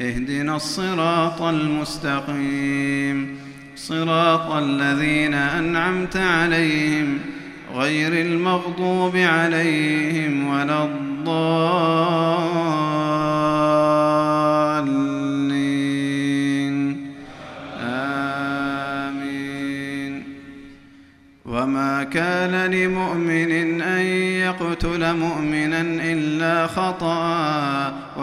اهدنا الصراط المستقيم. صراط الذين أنعمت عليهم غير المغضوب عليهم ولا الضالين. آمين. وما كان لمؤمن أن يقتل مؤمنا إلا خطأ.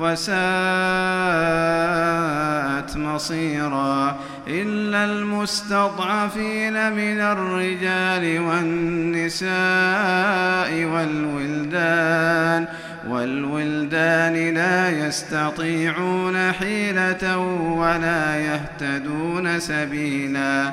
وساءت مصيرا إلا المستضعفين من الرجال والنساء والولدان والولدان لا يستطيعون حيلة ولا يهتدون سبيلا.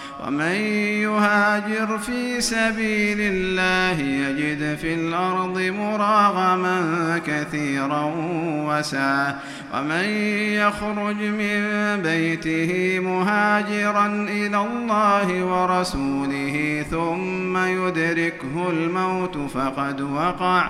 ومن يهاجر في سبيل الله يجد في الأرض مراغما كثيرا وسعا ومن يخرج من بيته مهاجرا إلى الله ورسوله ثم يدركه الموت فقد وقع.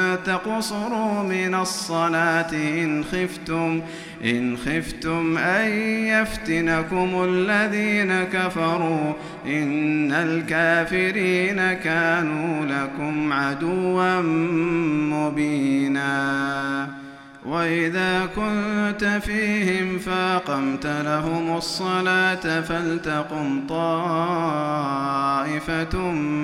تقصروا من الصلاة إن خفتم إن خفتم أن يفتنكم الذين كفروا. إن الكافرين كانوا لكم عدوا مبينا. وإذا كنت فيهم فاقمت لهم الصلاة فلتقم طائفة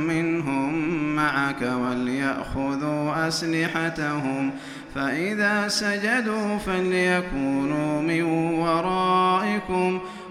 منهم معك وليأخذوا أسلحتهم. فإذا سجدوا فليكونوا من ورائكم.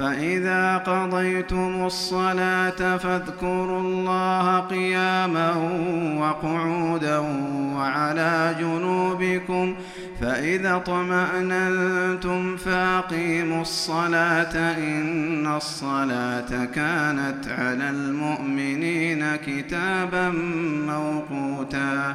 فإذا قضيتم الصلاة فاذكروا الله قياما وقعودا وعلى جنوبكم فإذا طمأننتم فأقيموا الصلاة إن الصلاة كانت على المؤمنين كتابا موقوتا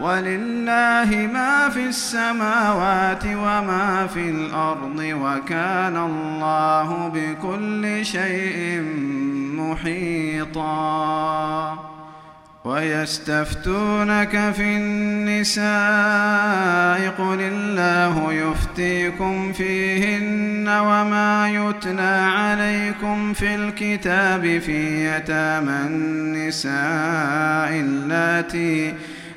ولله ما في السماوات وما في الأرض وكان الله بكل شيء محيطا. ويستفتونك في النساء قل الله يفتيكم فيهن وما يتلى عليكم في الكتاب في يتامى النساء اللاتي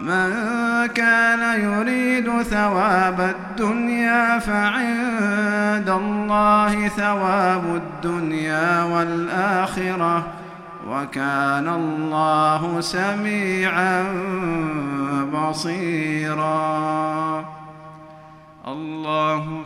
من كان يريد ثواب الدنيا فعند الله ثواب الدنيا والآخرة وكان الله سميعا بصيرا. الله